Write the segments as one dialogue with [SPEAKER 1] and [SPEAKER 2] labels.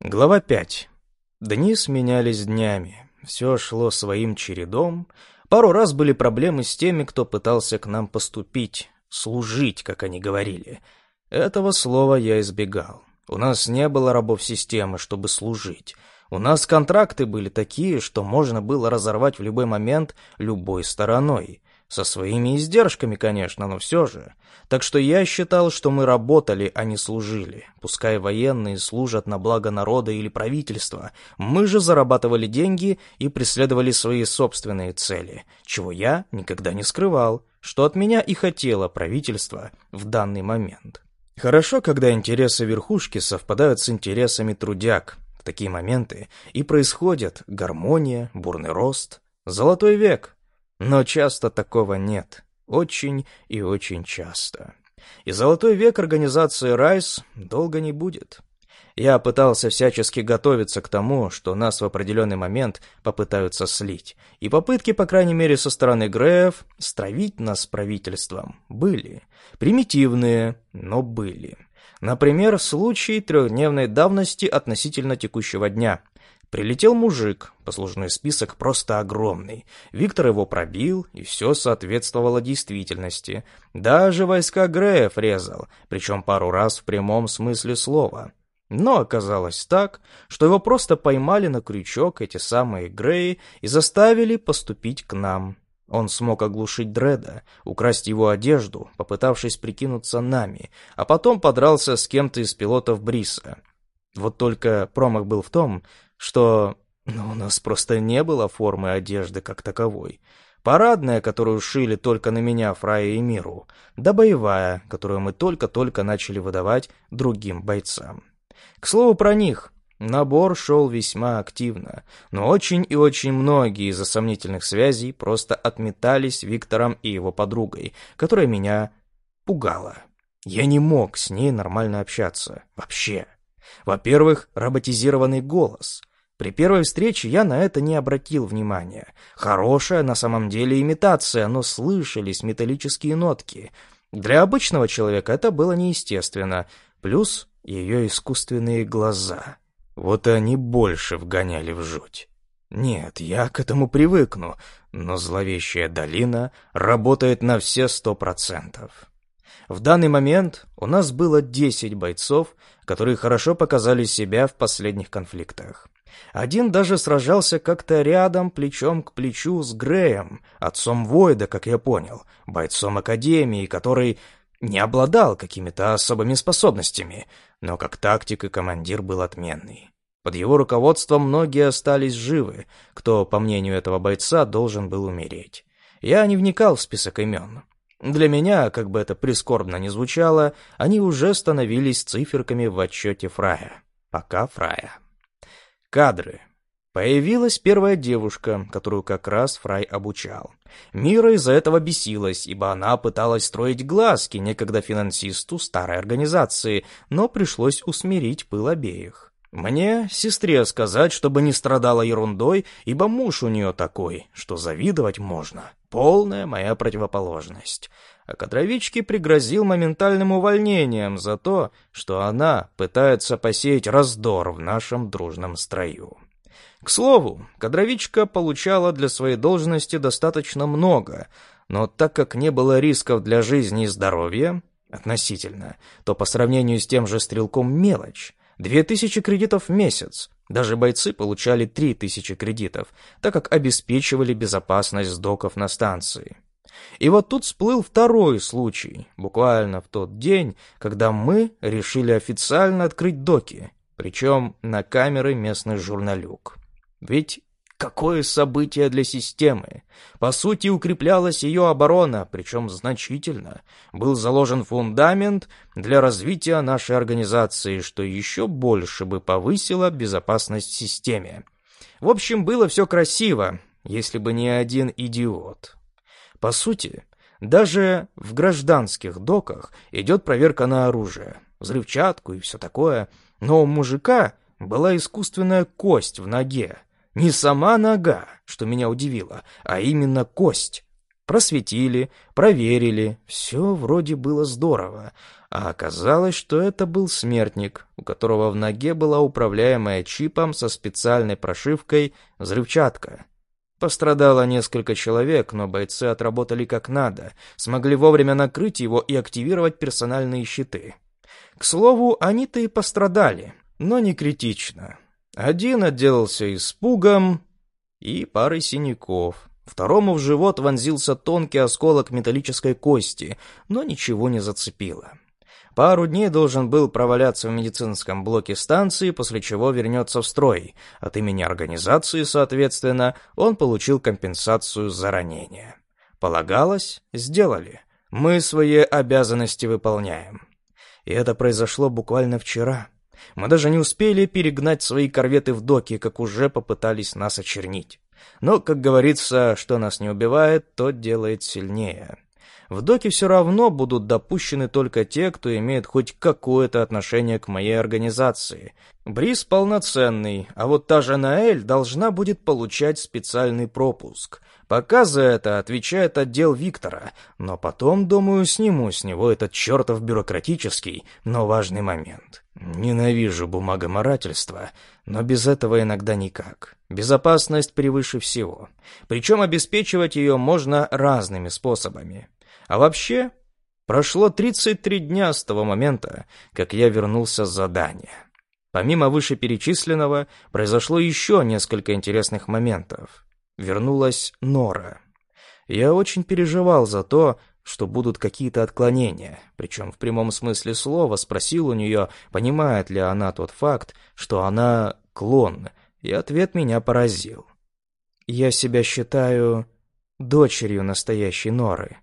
[SPEAKER 1] Глава 5. Дни сменялись днями. Все шло своим чередом. Пару раз были проблемы с теми, кто пытался к нам поступить, служить, как они говорили. Этого слова я избегал. У нас не было рабов системы, чтобы служить. У нас контракты были такие, что можно было разорвать в любой момент любой стороной. Со своими издержками, конечно, но все же. Так что я считал, что мы работали, а не служили. Пускай военные служат на благо народа или правительства, мы же зарабатывали деньги и преследовали свои собственные цели, чего я никогда не скрывал, что от меня и хотело правительство в данный момент. Хорошо, когда интересы верхушки совпадают с интересами трудяг. В такие моменты и происходит гармония, бурный рост, золотой век, но часто такого нет. Очень и очень часто. И золотой век организации «Райс» долго не будет. Я пытался всячески готовиться к тому, что нас в определенный момент попытаются слить. И попытки, по крайней мере, со стороны Греев, стравить нас с правительством были. Примитивные, но были. Например, случай трехдневной давности относительно текущего дня. Прилетел мужик, послужной список просто огромный. Виктор его пробил, и все соответствовало действительности. Даже войска Греев резал, причем пару раз в прямом смысле слова. Но оказалось так, что его просто поймали на крючок эти самые Греи и заставили поступить к нам. Он смог оглушить Дреда, украсть его одежду, попытавшись прикинуться нами, а потом подрался с кем-то из пилотов Бриса. Вот только промах был в том, что ну, у нас просто не было формы одежды как таковой. Парадная, которую шили только на меня, Фрая и Миру, да боевая, которую мы только-только начали выдавать другим бойцам. К слову про них. Набор шел весьма активно, но очень и очень многие из-за сомнительных связей просто отметались Виктором и его подругой, которая меня пугала. Я не мог с ней нормально общаться. Вообще. Во-первых, роботизированный голос. При первой встрече я на это не обратил внимания. Хорошая на самом деле имитация, но слышались металлические нотки. Для обычного человека это было неестественно. Плюс ее искусственные глаза. Вот они больше вгоняли в жуть. Нет, я к этому привыкну, но зловещая долина работает на все сто процентов. В данный момент у нас было 10 бойцов, которые хорошо показали себя в последних конфликтах. Один даже сражался как-то рядом, плечом к плечу с Греем, отцом Войда, как я понял, бойцом Академии, который не обладал какими-то особыми способностями, но как тактик и командир был отменный. Под его руководством многие остались живы, кто, по мнению этого бойца, должен был умереть. Я не вникал в список имен. Для меня, как бы это прискорбно ни звучало, они уже становились циферками в отчете Фрая. Пока Фрая. Кадры. Появилась первая девушка, которую как раз Фрай обучал. Мира из-за этого бесилась, ибо она пыталась строить глазки некогда финансисту старой организации, но пришлось усмирить пыл обеих. Мне, сестре, сказать, чтобы не страдала ерундой, ибо муж у нее такой, что завидовать можно. Полная моя противоположность а кадровичке пригрозил моментальным увольнением за то, что она пытается посеять раздор в нашем дружном строю. К слову, кадровичка получала для своей должности достаточно много, но так как не было рисков для жизни и здоровья, относительно, то по сравнению с тем же стрелком мелочь. Две тысячи кредитов в месяц. Даже бойцы получали три тысячи кредитов, так как обеспечивали безопасность доков на станции. И вот тут всплыл второй случай, буквально в тот день, когда мы решили официально открыть доки, причем на камеры местных журналюк. Ведь какое событие для системы! По сути, укреплялась ее оборона, причем значительно. Был заложен фундамент для развития нашей организации, что еще больше бы повысило безопасность системе. В общем, было все красиво, если бы не один идиот. По сути, даже в гражданских доках идет проверка на оружие, взрывчатку и все такое, но у мужика была искусственная кость в ноге. Не сама нога, что меня удивило, а именно кость. Просветили, проверили, все вроде было здорово, а оказалось, что это был смертник, у которого в ноге была управляемая чипом со специальной прошивкой взрывчатка. Пострадало несколько человек, но бойцы отработали как надо, смогли вовремя накрыть его и активировать персональные щиты. К слову, они-то и пострадали, но не критично. Один отделался испугом и парой синяков. Второму в живот вонзился тонкий осколок металлической кости, но ничего не зацепило. Пару дней должен был проваляться в медицинском блоке станции, после чего вернется в строй. От имени организации, соответственно, он получил компенсацию за ранение. Полагалось, сделали. Мы свои обязанности выполняем. И это произошло буквально вчера. Мы даже не успели перегнать свои корветы в доки, как уже попытались нас очернить. Но, как говорится, что нас не убивает, то делает сильнее. В доке все равно будут допущены только те, кто имеет хоть какое-то отношение к моей организации. Бриз полноценный, а вот та же Наэль должна будет получать специальный пропуск. Пока за это отвечает отдел Виктора, но потом, думаю, сниму с него этот чертов бюрократический, но важный момент. Ненавижу бумагоморательство, но без этого иногда никак. Безопасность превыше всего. Причем обеспечивать ее можно разными способами. А вообще, прошло 33 дня с того момента, как я вернулся с задания. Помимо вышеперечисленного, произошло еще несколько интересных моментов. Вернулась Нора. Я очень переживал за то, что будут какие-то отклонения, причем в прямом смысле слова спросил у нее, понимает ли она тот факт, что она клон, и ответ меня поразил. «Я себя считаю дочерью настоящей Норы»,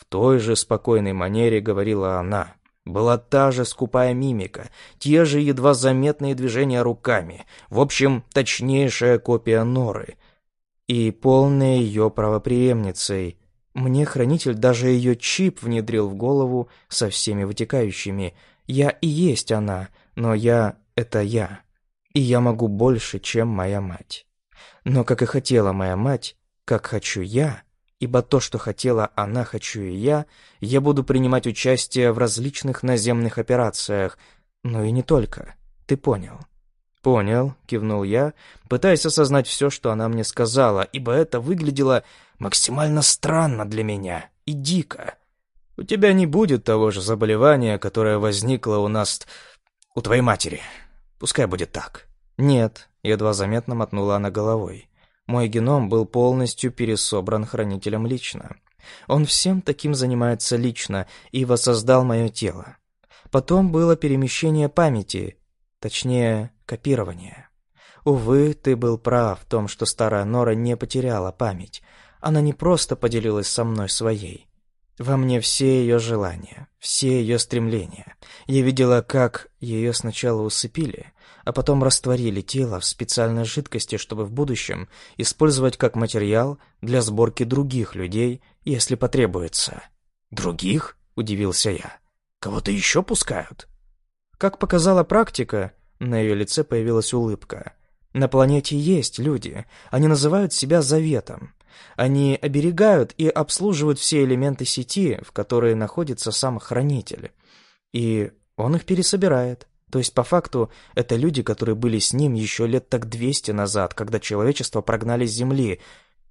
[SPEAKER 1] в той же спокойной манере говорила она. Была та же скупая мимика, те же едва заметные движения руками, в общем, точнейшая копия Норы. И полная ее правопреемницей. Мне хранитель даже ее чип внедрил в голову со всеми вытекающими. Я и есть она, но я — это я. И я могу больше, чем моя мать. Но как и хотела моя мать, как хочу я — ибо то, что хотела она, хочу и я, я буду принимать участие в различных наземных операциях, но и не только. Ты понял?» «Понял», — кивнул я, пытаясь осознать все, что она мне сказала, ибо это выглядело максимально странно для меня и дико. «У тебя не будет того же заболевания, которое возникло у нас... у твоей матери. Пускай будет так». «Нет», — едва заметно мотнула она головой. Мой геном был полностью пересобран хранителем лично. Он всем таким занимается лично и воссоздал мое тело. Потом было перемещение памяти, точнее, копирование. Увы, ты был прав в том, что старая Нора не потеряла память. Она не просто поделилась со мной своей. Во мне все ее желания, все ее стремления. Я видела, как ее сначала усыпили, а потом растворили тело в специальной жидкости, чтобы в будущем использовать как материал для сборки других людей, если потребуется. «Других?» – удивился я. «Кого-то еще пускают?» Как показала практика, на ее лице появилась улыбка. На планете есть люди, они называют себя Заветом. Они оберегают и обслуживают все элементы сети, в которой находится сам Хранитель. И он их пересобирает. То есть, по факту, это люди, которые были с ним еще лет так 200 назад, когда человечество прогнали с Земли.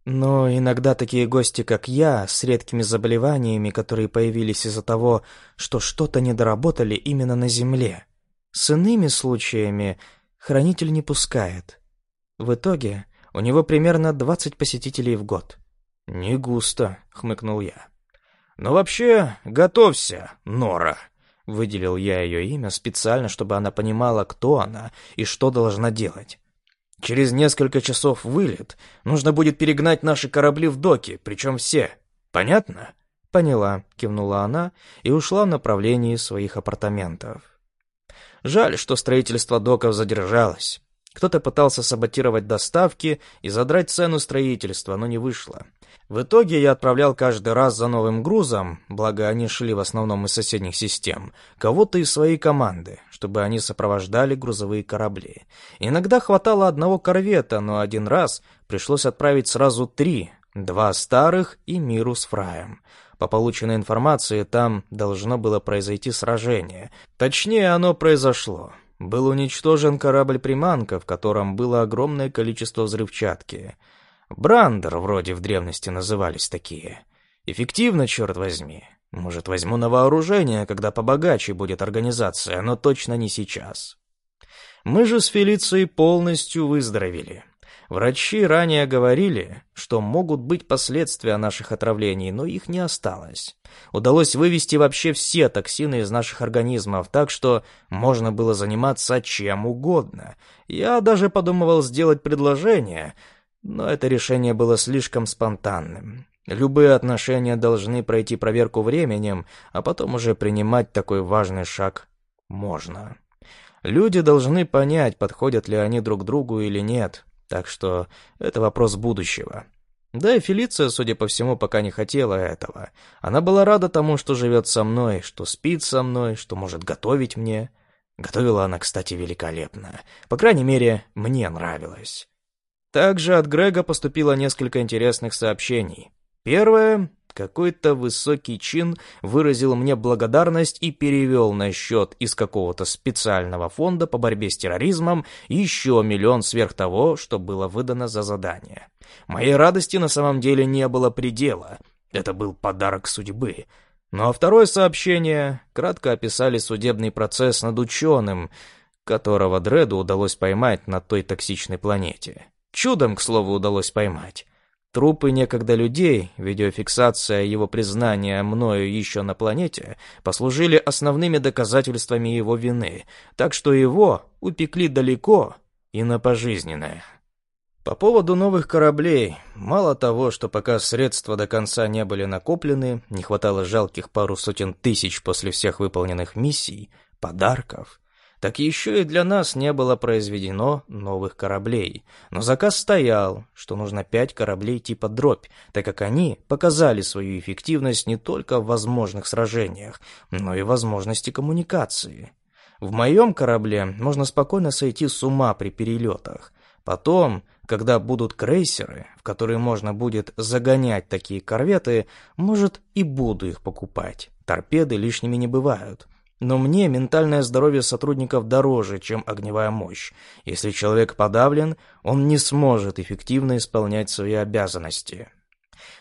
[SPEAKER 1] Но иногда такие гости, как я, с редкими заболеваниями, которые появились из-за того, что что-то недоработали именно на Земле. С иными случаями хранитель не пускает. В итоге у него примерно 20 посетителей в год. «Не густо», — хмыкнул я. «Но вообще, готовься, Нора», Выделил я ее имя специально, чтобы она понимала, кто она и что должна делать. Через несколько часов вылет. Нужно будет перегнать наши корабли в доки, причем все. Понятно? Поняла, кивнула она и ушла в направлении своих апартаментов. Жаль, что строительство доков задержалось. Кто-то пытался саботировать доставки и задрать цену строительства, но не вышло. В итоге я отправлял каждый раз за новым грузом, благо они шли в основном из соседних систем, кого-то из своей команды, чтобы они сопровождали грузовые корабли. Иногда хватало одного корвета, но один раз пришлось отправить сразу три, два старых и Миру с Фраем. По полученной информации, там должно было произойти сражение. Точнее, оно произошло. Был уничтожен корабль-приманка, в котором было огромное количество взрывчатки. Брандер вроде в древности назывались такие. Эффективно, черт возьми. Может, возьму на вооружение, когда побогаче будет организация, но точно не сейчас. Мы же с Фелицией полностью выздоровели. Врачи ранее говорили, что могут быть последствия наших отравлений, но их не осталось. Удалось вывести вообще все токсины из наших организмов, так что можно было заниматься чем угодно. Я даже подумывал сделать предложение, но это решение было слишком спонтанным. Любые отношения должны пройти проверку временем, а потом уже принимать такой важный шаг можно. Люди должны понять, подходят ли они друг другу или нет. Так что это вопрос будущего. Да и Фелиция, судя по всему, пока не хотела этого. Она была рада тому, что живет со мной, что спит со мной, что может готовить мне. Готовила она, кстати, великолепно. По крайней мере, мне нравилось. Также от Грега поступило несколько интересных сообщений. Первое какой-то высокий чин выразил мне благодарность и перевел на счет из какого-то специального фонда по борьбе с терроризмом еще миллион сверх того, что было выдано за задание. Моей радости на самом деле не было предела. Это был подарок судьбы. Ну а второе сообщение кратко описали судебный процесс над ученым, которого Дреду удалось поймать на той токсичной планете. Чудом, к слову, удалось поймать. Трупы некогда людей, видеофиксация его признания мною еще на планете, послужили основными доказательствами его вины, так что его упекли далеко и на пожизненное. По поводу новых кораблей, мало того, что пока средства до конца не были накоплены, не хватало жалких пару сотен тысяч после всех выполненных миссий, подарков, так еще и для нас не было произведено новых кораблей. Но заказ стоял, что нужно пять кораблей типа «Дробь», так как они показали свою эффективность не только в возможных сражениях, но и возможности коммуникации. В моем корабле можно спокойно сойти с ума при перелетах. Потом, когда будут крейсеры, в которые можно будет загонять такие корветы, может и буду их покупать. Торпеды лишними не бывают. Но мне ментальное здоровье сотрудников дороже, чем огневая мощь. Если человек подавлен, он не сможет эффективно исполнять свои обязанности.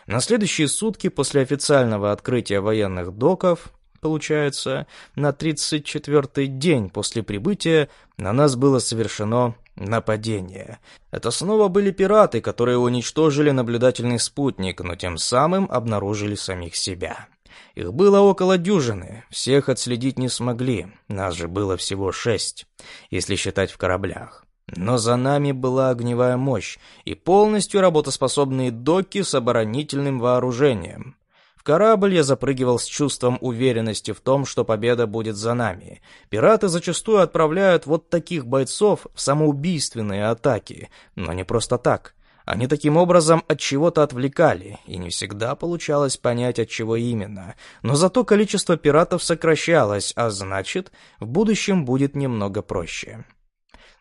[SPEAKER 1] На следующие сутки после официального открытия военных доков, получается, на 34-й день после прибытия на нас было совершено нападение. Это снова были пираты, которые уничтожили наблюдательный спутник, но тем самым обнаружили самих себя. Их было около дюжины, всех отследить не смогли, нас же было всего шесть, если считать в кораблях. Но за нами была огневая мощь и полностью работоспособные доки с оборонительным вооружением. В корабль я запрыгивал с чувством уверенности в том, что победа будет за нами. Пираты зачастую отправляют вот таких бойцов в самоубийственные атаки, но не просто так. Они таким образом от чего-то отвлекали, и не всегда получалось понять, от чего именно. Но зато количество пиратов сокращалось, а значит, в будущем будет немного проще.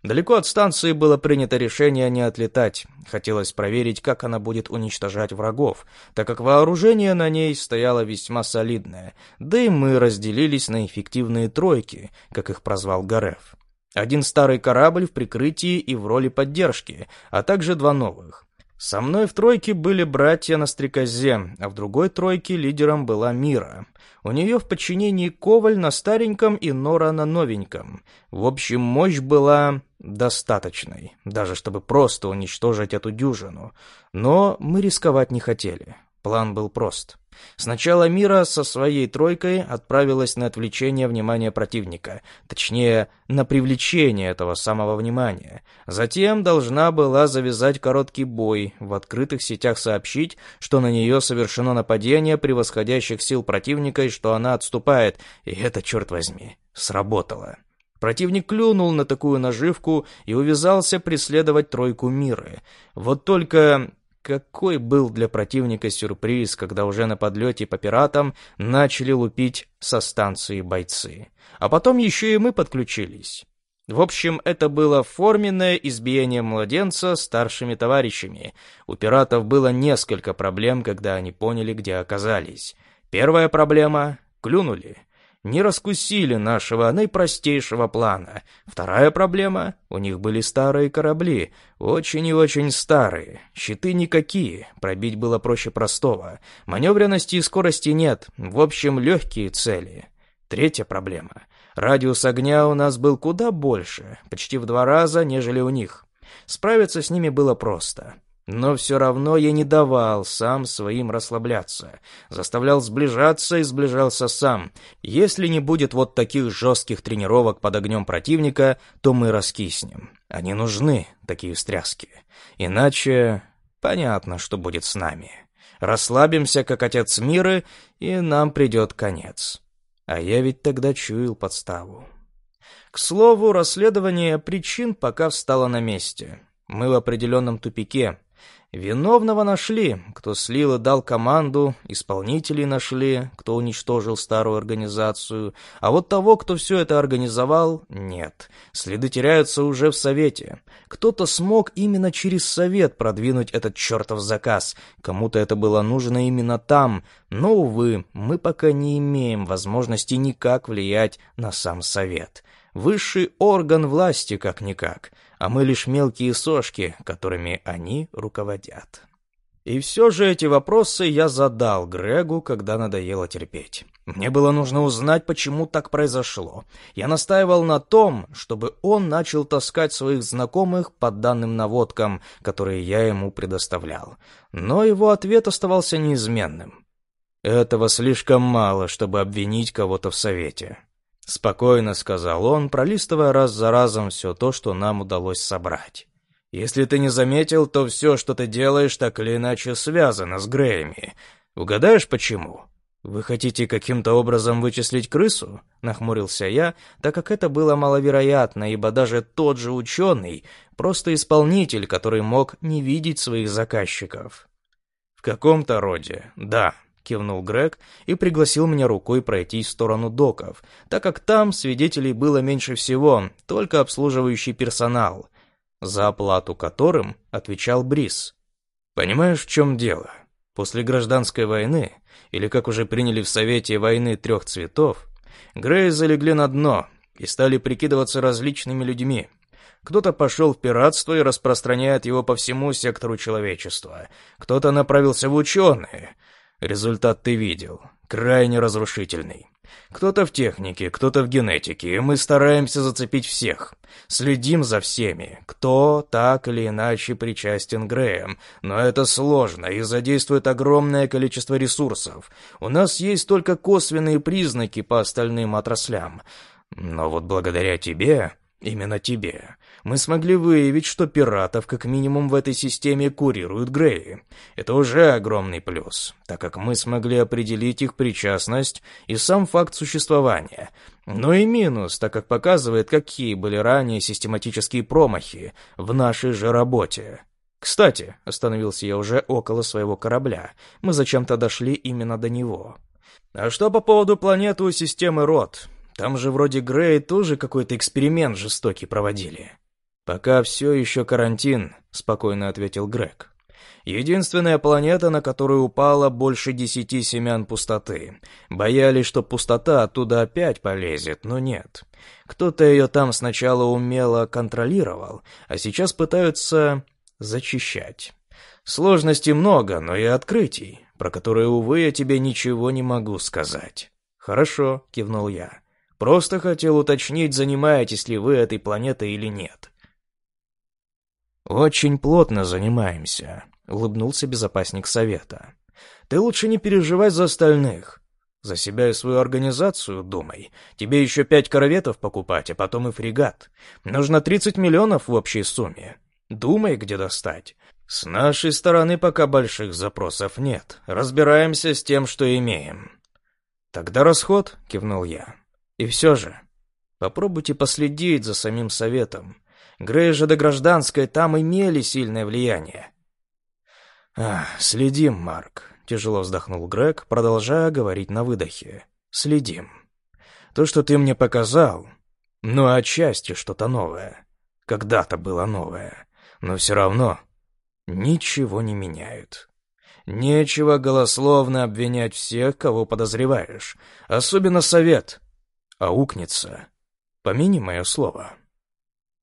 [SPEAKER 1] Далеко от станции было принято решение не отлетать. Хотелось проверить, как она будет уничтожать врагов, так как вооружение на ней стояло весьма солидное, да и мы разделились на эффективные тройки, как их прозвал Гареф. Один старый корабль в прикрытии и в роли поддержки, а также два новых. Со мной в тройке были братья на стрекозе, а в другой тройке лидером была Мира. У нее в подчинении Коваль на стареньком и Нора на новеньком. В общем, мощь была достаточной, даже чтобы просто уничтожить эту дюжину. Но мы рисковать не хотели. План был прост. Сначала Мира со своей тройкой отправилась на отвлечение внимания противника, точнее, на привлечение этого самого внимания. Затем должна была завязать короткий бой, в открытых сетях сообщить, что на нее совершено нападение превосходящих сил противника и что она отступает, и это, черт возьми, сработало. Противник клюнул на такую наживку и увязался преследовать тройку Миры. Вот только какой был для противника сюрприз, когда уже на подлете по пиратам начали лупить со станции бойцы. А потом еще и мы подключились. В общем, это было форменное избиение младенца старшими товарищами. У пиратов было несколько проблем, когда они поняли, где оказались. Первая проблема — клюнули. Не раскусили нашего наипростейшего плана. Вторая проблема — у них были старые корабли, очень и очень старые. Щиты никакие, пробить было проще простого. Маневренности и скорости нет, в общем, легкие цели. Третья проблема — Радиус огня у нас был куда больше, почти в два раза, нежели у них. Справиться с ними было просто. Но все равно я не давал сам своим расслабляться. Заставлял сближаться и сближался сам. Если не будет вот таких жестких тренировок под огнем противника, то мы раскиснем. Они нужны, такие встряски. Иначе понятно, что будет с нами. Расслабимся, как отец мира, и нам придет конец. А я ведь тогда чуял подставу. К слову, расследование причин пока встало на месте. Мы в определенном тупике. Виновного нашли, кто слил и дал команду, исполнителей нашли, кто уничтожил старую организацию, а вот того, кто все это организовал, нет. Следы теряются уже в Совете. Кто-то смог именно через Совет продвинуть этот чертов заказ, кому-то это было нужно именно там, но, увы, мы пока не имеем возможности никак влиять на сам Совет. Высший орган власти как-никак — а мы лишь мелкие сошки, которыми они руководят. И все же эти вопросы я задал Грегу, когда надоело терпеть. Мне было нужно узнать, почему так произошло. Я настаивал на том, чтобы он начал таскать своих знакомых по данным наводкам, которые я ему предоставлял. Но его ответ оставался неизменным. Этого слишком мало, чтобы обвинить кого-то в совете. Спокойно сказал он, пролистывая раз за разом все то, что нам удалось собрать. «Если ты не заметил, то все, что ты делаешь, так или иначе связано с Греями. Угадаешь, почему?» «Вы хотите каким-то образом вычислить крысу?» — нахмурился я, так как это было маловероятно, ибо даже тот же ученый — просто исполнитель, который мог не видеть своих заказчиков. «В каком-то роде, да», кивнул Грег и пригласил меня рукой пройти в сторону доков, так как там свидетелей было меньше всего, только обслуживающий персонал, за оплату которым отвечал Брис. Понимаешь, в чем дело? После гражданской войны, или как уже приняли в Совете войны трех цветов, Греи залегли на дно и стали прикидываться различными людьми. Кто-то пошел в пиратство и распространяет его по всему сектору человечества. Кто-то направился в ученые, Результат ты видел. Крайне разрушительный. Кто-то в технике, кто-то в генетике, и мы стараемся зацепить всех. Следим за всеми, кто так или иначе причастен Греем, но это сложно и задействует огромное количество ресурсов. У нас есть только косвенные признаки по остальным отраслям. Но вот благодаря тебе, именно тебе, мы смогли выявить, что пиратов как минимум в этой системе курируют Греи. Это уже огромный плюс, так как мы смогли определить их причастность и сам факт существования. Но и минус, так как показывает, какие были ранее систематические промахи в нашей же работе. Кстати, остановился я уже около своего корабля. Мы зачем-то дошли именно до него. А что по поводу планеты у системы Рот? Там же вроде Грей тоже какой-то эксперимент жестокий проводили. «Пока все еще карантин», — спокойно ответил Грег. «Единственная планета, на которую упало больше десяти семян пустоты. Боялись, что пустота оттуда опять полезет, но нет. Кто-то ее там сначала умело контролировал, а сейчас пытаются зачищать. Сложностей много, но и открытий, про которые, увы, я тебе ничего не могу сказать». «Хорошо», — кивнул я. «Просто хотел уточнить, занимаетесь ли вы этой планетой или нет». «Очень плотно занимаемся», — улыбнулся безопасник совета. «Ты лучше не переживай за остальных. За себя и свою организацию думай. Тебе еще пять корветов покупать, а потом и фрегат. Нужно 30 миллионов в общей сумме. Думай, где достать. С нашей стороны пока больших запросов нет. Разбираемся с тем, что имеем». «Тогда расход», — кивнул я. «И все же, попробуйте последить за самим советом. Грей же до гражданской там имели сильное влияние. «Ах, следим, Марк», — тяжело вздохнул Грег, продолжая говорить на выдохе. «Следим. То, что ты мне показал, Ну, отчасти что-то новое. Когда-то было новое. Но все равно ничего не меняют. Нечего голословно обвинять всех, кого подозреваешь. Особенно совет. Аукнется. Помяни мое слово.